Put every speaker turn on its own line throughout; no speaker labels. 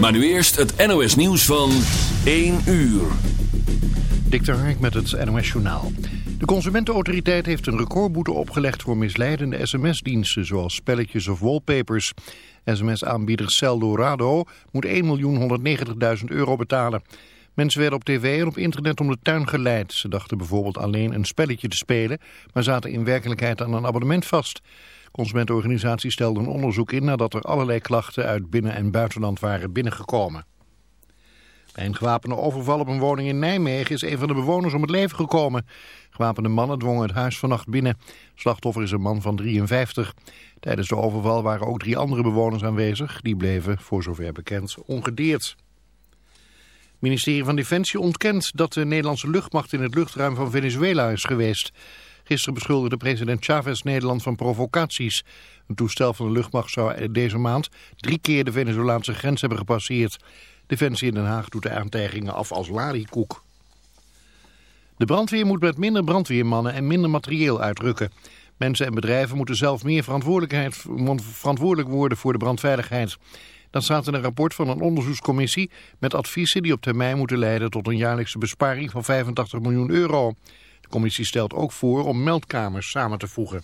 Maar nu eerst het NOS nieuws van 1 uur.
Dik Hark met het NOS Journaal. De Consumentenautoriteit heeft een recordboete opgelegd voor misleidende sms-diensten zoals spelletjes of wallpapers. SMS-aanbieder Celdorado moet 1.190.000 euro betalen. Mensen werden op tv en op internet om de tuin geleid. Ze dachten bijvoorbeeld alleen een spelletje te spelen, maar zaten in werkelijkheid aan een abonnement vast. Consumentenorganisatie stelde een onderzoek in nadat er allerlei klachten uit binnen- en buitenland waren binnengekomen. Bij een gewapende overval op een woning in Nijmegen is een van de bewoners om het leven gekomen. Gewapende mannen dwongen het huis vannacht binnen. Slachtoffer is een man van 53. Tijdens de overval waren ook drie andere bewoners aanwezig. Die bleven, voor zover bekend, ongedeerd. Het ministerie van Defensie ontkent dat de Nederlandse luchtmacht in het luchtruim van Venezuela is geweest. Gisteren beschuldigde president Chavez Nederland van provocaties. Een toestel van de luchtmacht zou deze maand drie keer de Venezolaanse grens hebben gepasseerd. Defensie in Den Haag doet de aantijgingen af als larikoek. De brandweer moet met minder brandweermannen en minder materieel uitrukken. Mensen en bedrijven moeten zelf meer verantwoordelijkheid, verantwoordelijk worden voor de brandveiligheid. Dat staat in een rapport van een onderzoekscommissie met adviezen die op termijn moeten leiden tot een jaarlijkse besparing van 85 miljoen euro. Commissie stelt ook voor om meldkamers samen te voegen.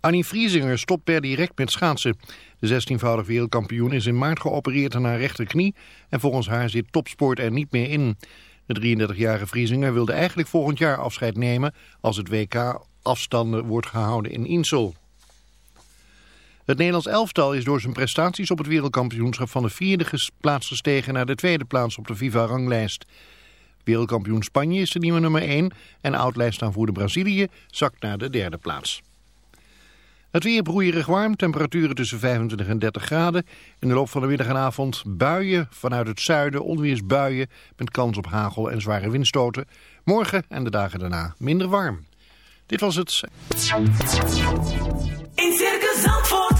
Annie Vriesinger stopt per direct met schaatsen. De 16-voudig wereldkampioen is in maart geopereerd aan haar rechterknie en volgens haar zit topsport er niet meer in. De 33-jarige Vriesinger wilde eigenlijk volgend jaar afscheid nemen als het WK afstanden wordt gehouden in Insel. Het Nederlands elftal is door zijn prestaties op het wereldkampioenschap van de vierde plaats gestegen naar de tweede plaats op de FIFA-ranglijst. Wereldkampioen Spanje is de nieuwe nummer 1 en oud-lijstaanvoerder Brazilië zakt naar de derde plaats. Het weer broeierig warm, temperaturen tussen 25 en 30 graden. In de loop van de middag en avond buien vanuit het zuiden, onweersbuien met kans op hagel en zware windstoten. Morgen en de dagen daarna minder warm. Dit was het.
In Circus Zandvoort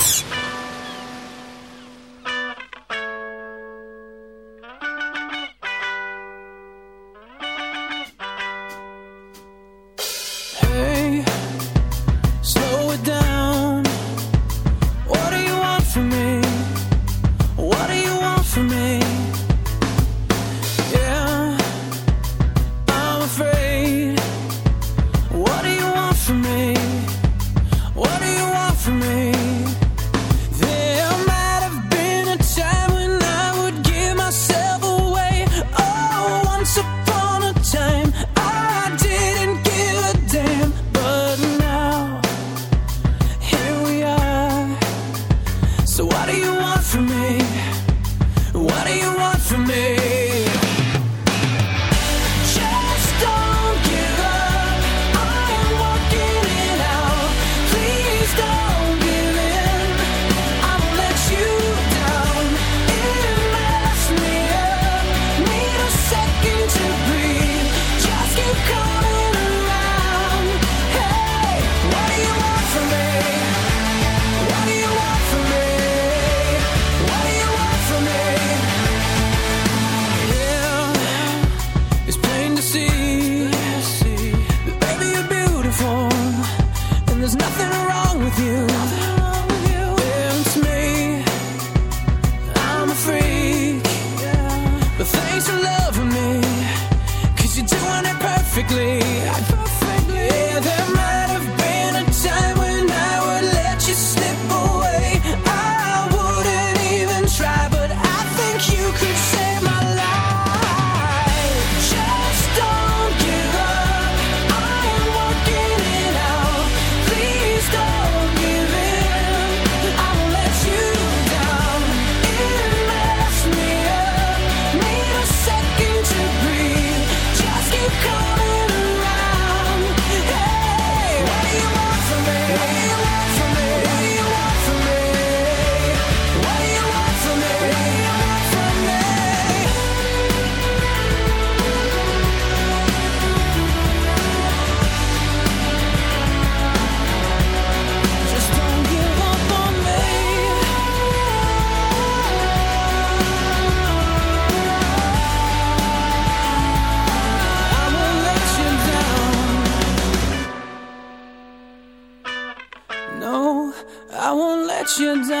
You down.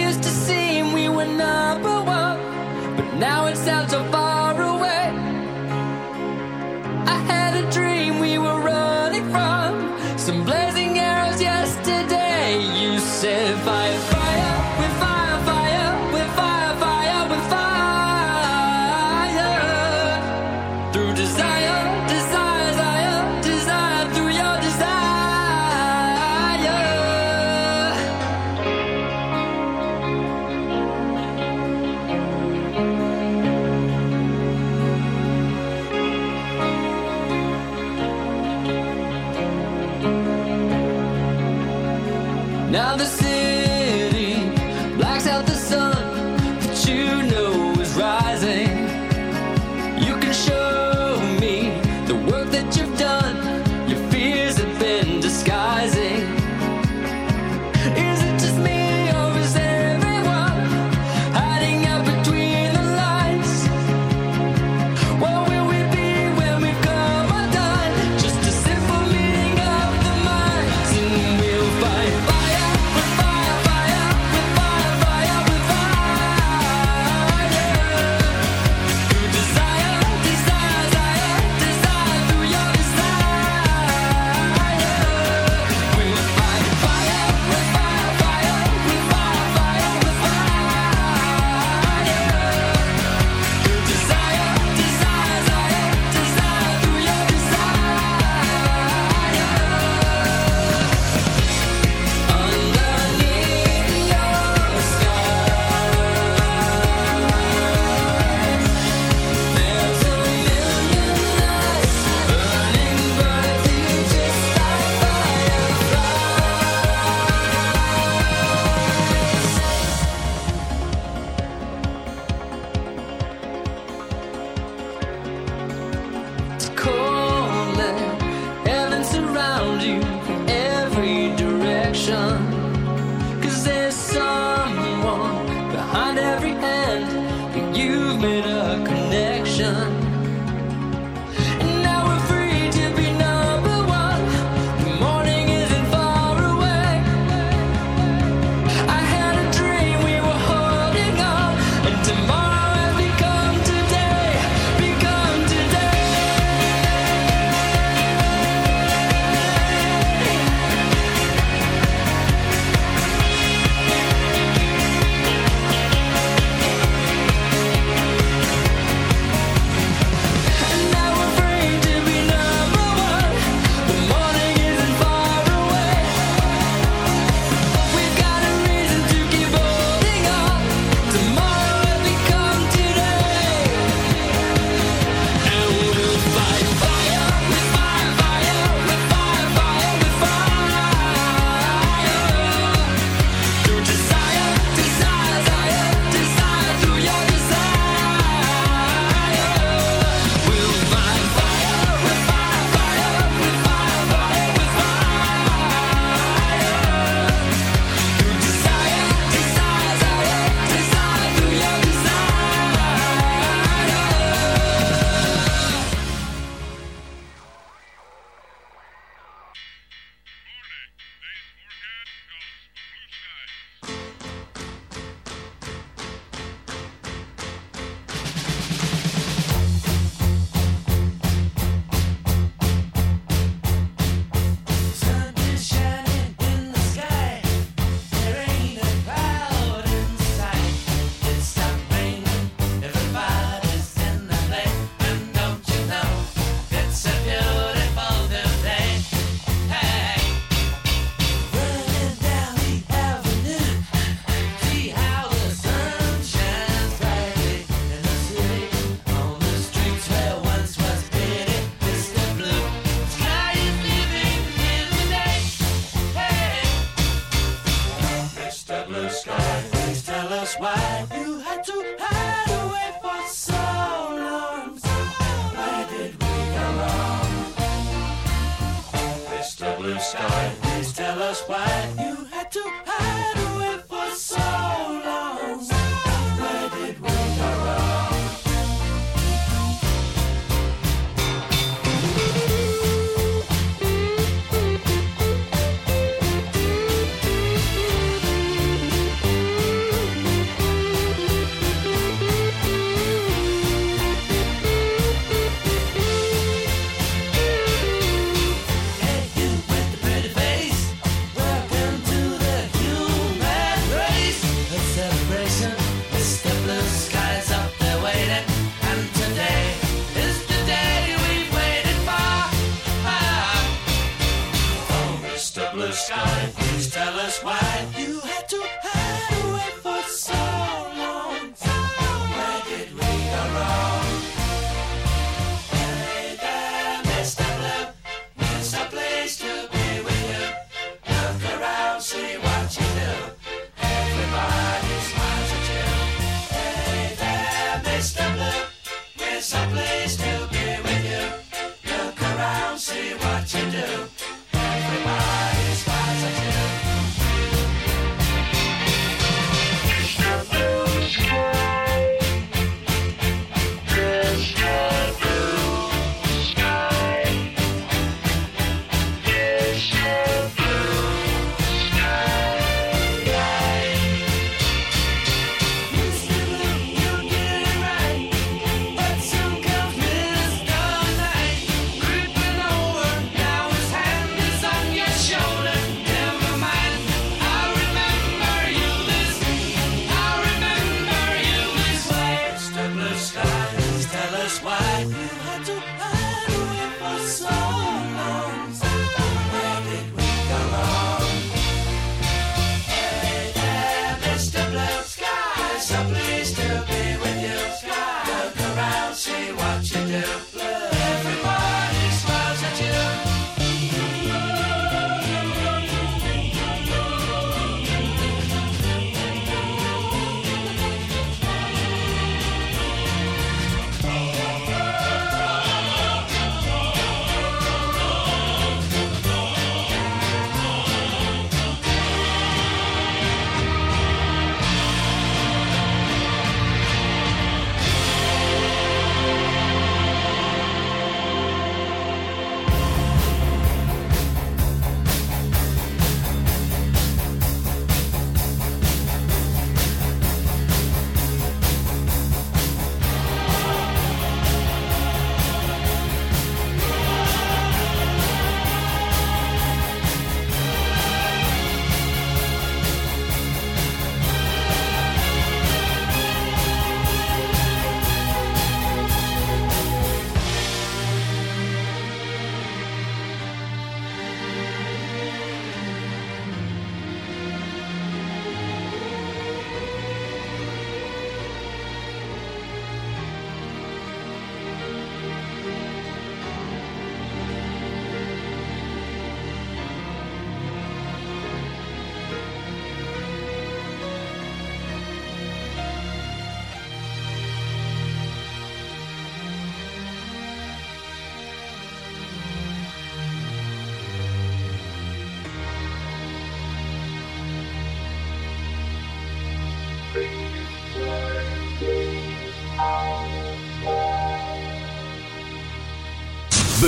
used to seem we were number one, but now it's sounds so far.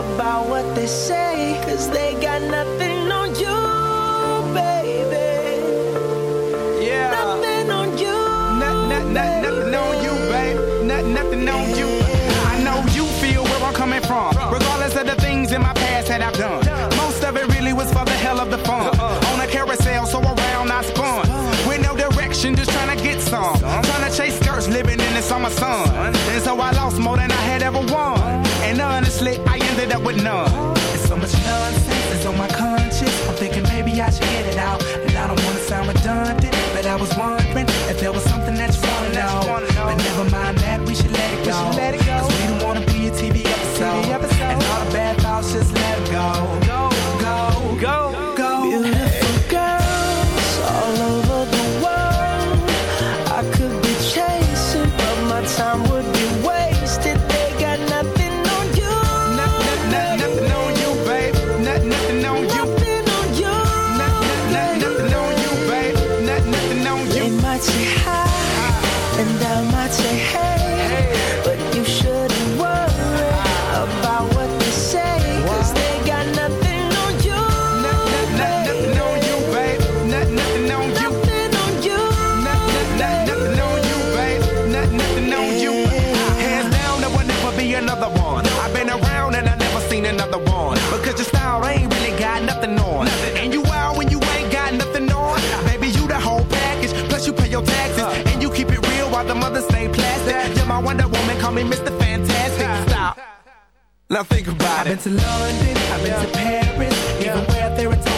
about what they say, cause they got nothing on you, baby.
Yeah.
Nothing on you.
Nothing on you, baby. Nothing on you. I know you feel where I'm coming from, regardless of the things in my past that I've done. Most of it really was for the hell of the fun. On a carousel, so around I spun. With no direction, just trying to get some. Trying to chase skirts, living in the summer sun. And so I lost more than I had ever won. And honestly, I up with none.
Now think about
i it. I've been to London, I've been yeah. to Paris, yeah. even where there are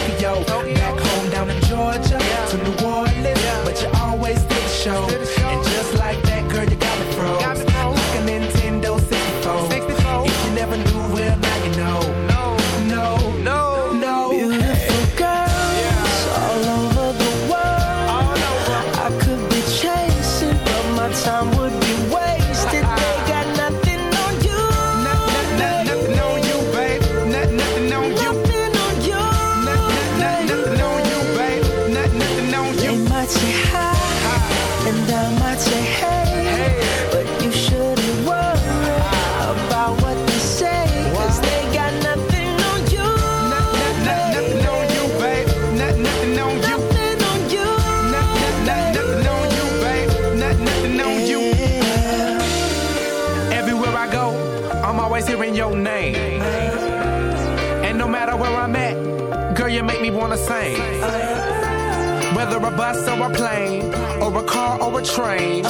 or a train.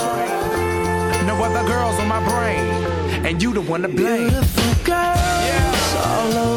No other girls on my brain, and you the one to blame.
Beautiful girls
yeah.
all over.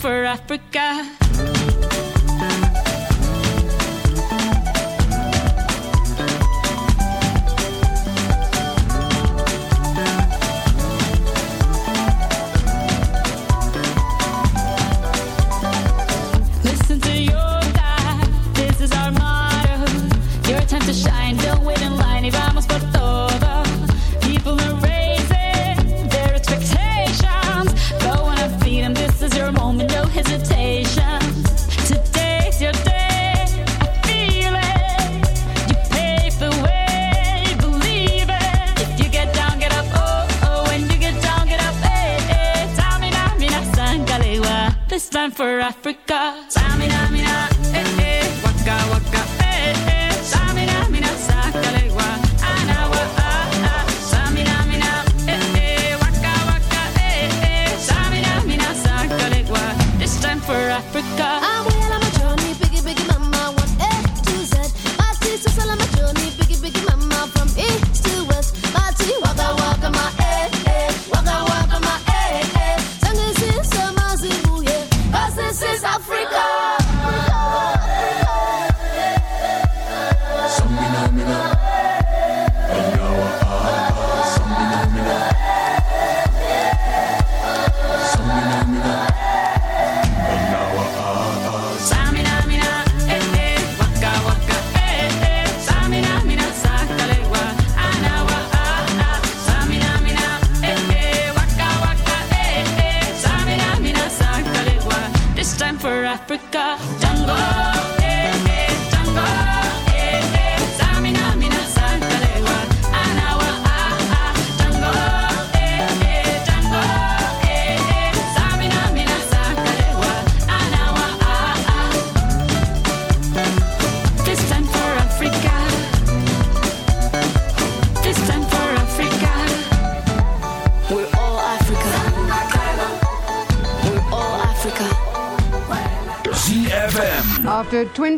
for Africa. Africa.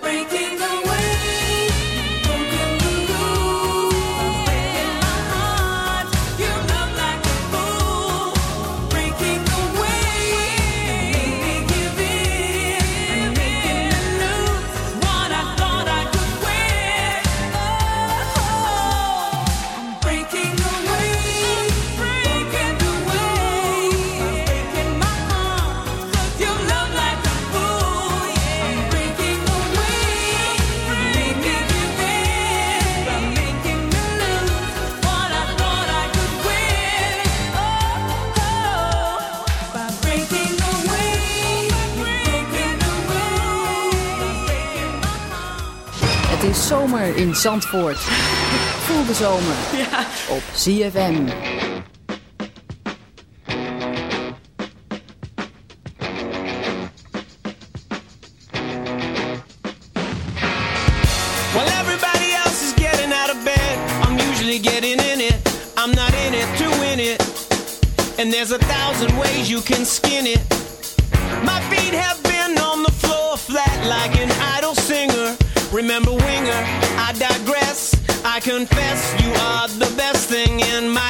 break it.
Zandvoort. Voel de zomer ja.
op everybody else is getting out of bed. I'm usually getting in it. I'm not in it to win it. And there's a thousand ways you can skin it. My feet have been on the floor flat like an idol singer. Remember Winger? I digress. I confess you are the best thing in my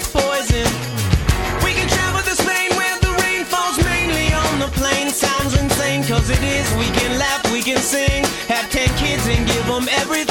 girls it is. We can laugh, we can sing. Have 10 kids and give them everything.